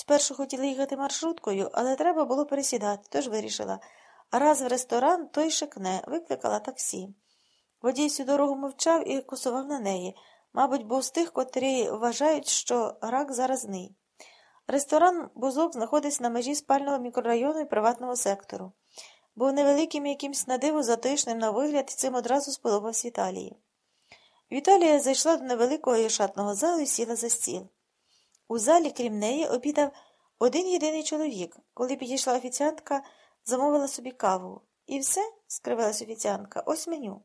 Спершу хотіла їхати маршруткою, але треба було пересідати, тож вирішила. Раз в ресторан, то й шикне, викликала таксі. Водій всю дорогу мовчав і косував на неї. Мабуть, був з тих, котрі вважають, що рак заразний. Ресторан Бузок знаходиться на межі спального мікрорайону і приватного сектору. Був невеликим якимсь надиво затишним на вигляд цим одразу сподобався Віталії. Віталія зайшла до невеликого і шатного залу і сіла за стіл. У залі, крім неї, обідав один єдиний чоловік. Коли підійшла офіціантка, замовила собі каву. І все? скривилась офіціантка, ось меню.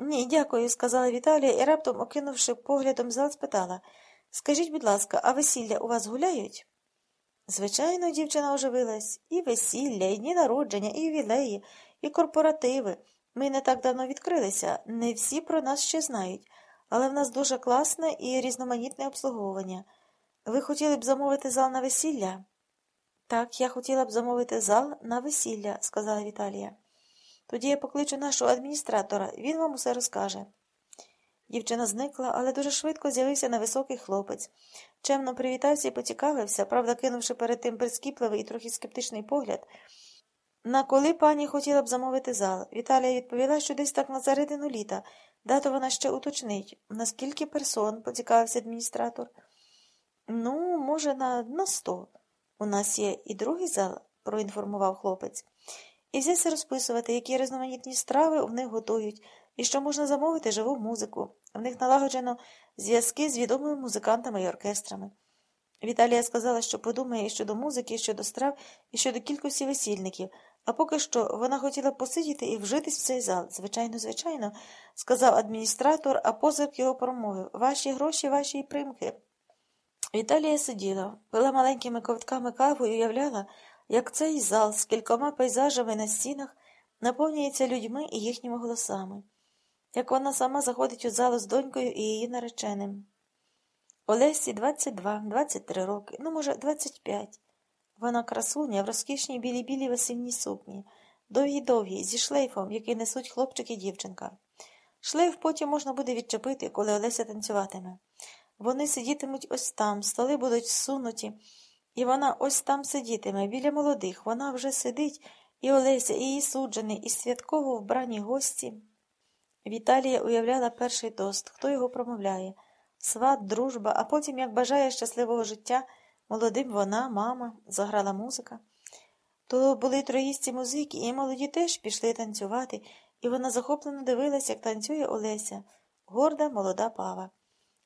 Ні, дякую, сказала Віталія і раптом, окинувши поглядом зал, спитала Скажіть, будь ласка, а весілля у вас гуляють? Звичайно, дівчина оживилась. І весілля, і дні народження, і ювілеї, і корпоративи. Ми не так давно відкрилися, не всі про нас ще знають, але в нас дуже класне і різноманітне обслуговування. Ви хотіли б замовити зал на весілля? Так, я хотіла б замовити зал на весілля, сказала Віталія. Тоді я покличу нашого адміністратора, він вам усе розкаже. Дівчина зникла, але дуже швидко з'явився невисокий хлопець. Чемно привітався і поцікавився, правда, кинувши перед тим прискіпливий і трохи скептичний погляд. На коли пані хотіла б замовити зал, Віталія відповіла, що десь так на середину літа. Дату вона ще уточнить. Наскільки персон, поцікавився адміністратор. Ну, може, на, на сто. У нас є і другий зал, проінформував хлопець. І взявся розписувати, які різноманітні страви в них готують, і що можна замовити живу музику. В них налагоджено зв'язки з відомими музикантами і оркестрами. Віталія сказала, що подумає і щодо музики, і щодо страв, і щодо кількості весільників, а поки що вона хотіла посидіти і вжитись в цей зал. Звичайно, звичайно, сказав адміністратор, а позирк його промовив Ваші гроші, ваші Віталія сиділа, пила маленькими ковтками каву і уявляла, як цей зал з кількома пейзажами на стінах наповнюється людьми і їхніми голосами, як вона сама заходить у залу з донькою і її нареченим. Олесі 22, 23 роки, ну, може, 25. Вона красуня в розкішній білій білій весільній сукні, довгій-довгій, зі шлейфом, який несуть хлопчик і дівчинка. Шлейф потім можна буде відчепити, коли Олеся танцюватиме. Вони сидітимуть ось там, столи будуть всунуті, і вона ось там сидітиме, біля молодих. Вона вже сидить, і Олеся, і її суджений, і святково вбрані гості. Віталія уявляла перший тост, хто його промовляє сват, дружба, а потім, як бажає щасливого життя, молодим вона, мама, заграла музика. То були троїсті музики, і молоді теж пішли танцювати, і вона захоплено дивилась, як танцює Олеся, горда молода пава.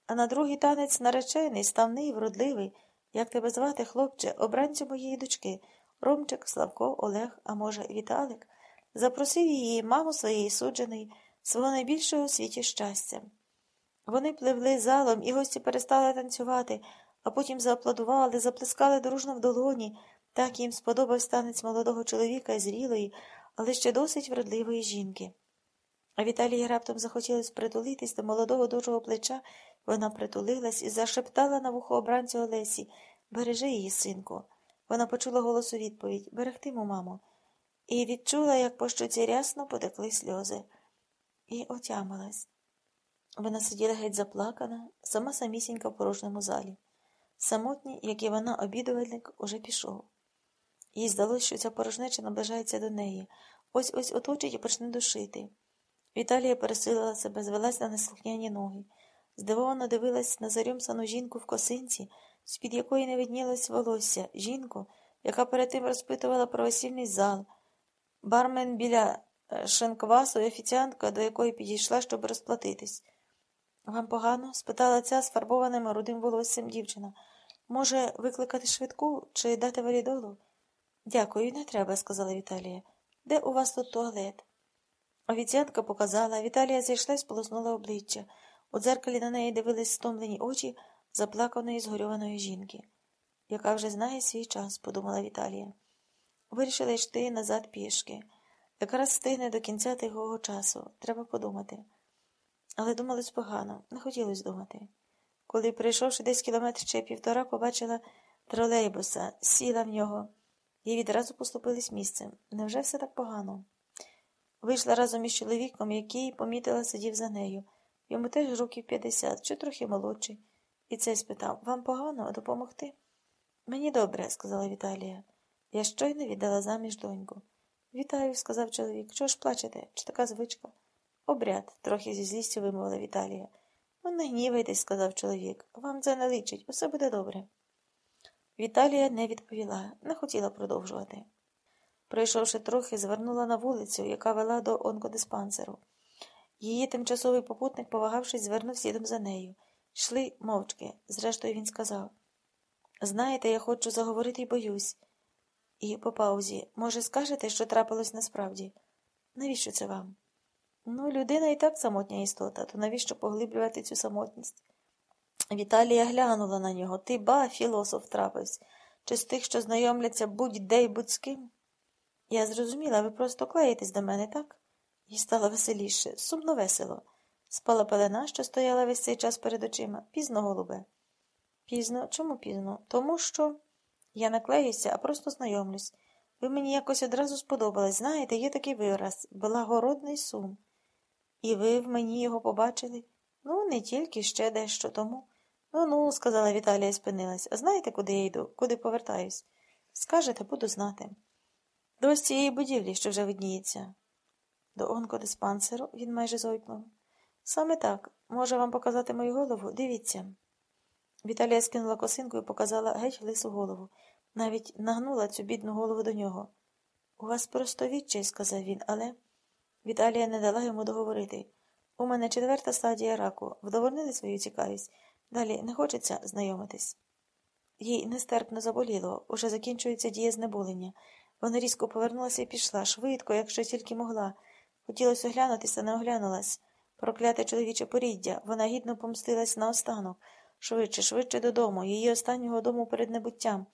А на другий танець наречений, ставний, вродливий, як тебе звати, хлопче, обранцю моєї дочки, Ромчик, Славко, Олег, а може, Віталик, запросив її, маму своєї судженої, свого найбільшого у світі щастя. Вони пливли залом, і гості перестали танцювати, а потім зааплодували, заплескали дружно в долоні. Так їм сподобався танець молодого чоловіка і зрілої, але ще досить вродливої жінки. А Віталії раптом захотілось притулитись до молодого дужого плеча, вона притулилась і зашептала на вухо обранцю Олесі Бережи її, синку. Вона почула голос у відповідь Берегтиму, мамо, і відчула, як по щоці рясно потекли сльози, і отямилась. Вона сиділа геть заплакана, сама самісінька в порожньому залі. Самотній, як і вона, обідувальник, уже пішов. Їй здалося, що ця порожнеча наближається до неї, ось ось оточить і почне душити. Віталія пересилила себе, звелась на неслухняні ноги, здивовано дивилась на зарюмсану жінку в косинці, з-під якої не виднілось волосся, жінку, яка перед тим розпитувала про весільний зал, бармен біля е, шинквасу і офіціантка, до якої підійшла, щоб розплатитись. Вам погано? спитала ця з фарбованим рудим волоссям дівчина. Може, викликати швидку чи дати валідолу? Дякую, не треба, сказала Віталія. Де у вас тут туалет? Офіціантка показала, Віталія зайшла і сполоснула обличчя. У дзеркалі на неї дивились стомлені очі заплаканої згорьованої жінки, яка вже знає свій час, подумала Віталія. Вирішила йти назад пішки. Якраз стигне до кінця тихого часу. Треба подумати. Але думалось погано, не хотілося думати. Коли, прийшовши десь кілометр чи півтора, побачила тролейбуса, сіла в нього і відразу поступились місцем. Невже все так погано? Вийшла разом із чоловіком, який, помітила, сидів за нею. Йому теж років 50, чи трохи молодший. І цей спитав Вам погано допомогти? Мені добре, сказала Віталія. Я щойно віддала заміж доньку. Вітаю, сказав чоловік. Чого ж плачете? Чи така звичка? Обряд, трохи зі злістю вимовила Віталія. Ну, не гнівайтесь, сказав чоловік. Вам це не личить, усе буде добре. Віталія не відповіла, не хотіла продовжувати. Пройшовши трохи, звернула на вулицю, яка вела до онкодиспансеру. Її тимчасовий попутник, повагавшись, звернув слідом за нею. Йшли мовчки. Зрештою, він сказав Знаєте, я хочу заговорити і боюсь. І по паузі, може, скажете, що трапилось насправді? Навіщо це вам? Ну, людина і так самотня істота, то навіщо поглиблювати цю самотність? Віталія глянула на нього. Ти ба, філософ трапився. Чи з тих, що знайомляться будь-де й будь з ким? Я зрозуміла, ви просто клеїтесь до мене, так? Їй стало веселіше, сумно весело. Спала пелена, що стояла весь цей час перед очима. Пізно, голубе. Пізно? Чому пізно? Тому що я не клеюся, а просто знайомлюсь. Ви мені якось одразу сподобались. Знаєте, є такий вираз благородний сум. І ви в мені його побачили? Ну, не тільки ще дещо тому. Ну ну, сказала Віталія і спинилась. А знаєте, куди я йду, куди повертаюсь? Скажете, буду знати. До ось цієї будівлі, що вже видніється. До онкодиспансеру він майже зойкнув. Саме так. Може вам показати мою голову? Дивіться. Віталія скинула косинку і показала геть лису голову. Навіть нагнула цю бідну голову до нього. У вас просто відчай, сказав він, але. Віталія не дала йому договорити. У мене четверта стадія раку. Вдовольнили свою цікавість. Далі не хочеться знайомитись. Їй нестерпно заболіло, уже закінчується дія знеболення. Вона різко повернулася і пішла, швидко, якщо тільки могла. Хотілося оглянутися, не оглянулась. Прокляте чоловіче поріддя. Вона гідно помстилась наостанок. Швидше, швидше додому, її останнього дому перед небуттям.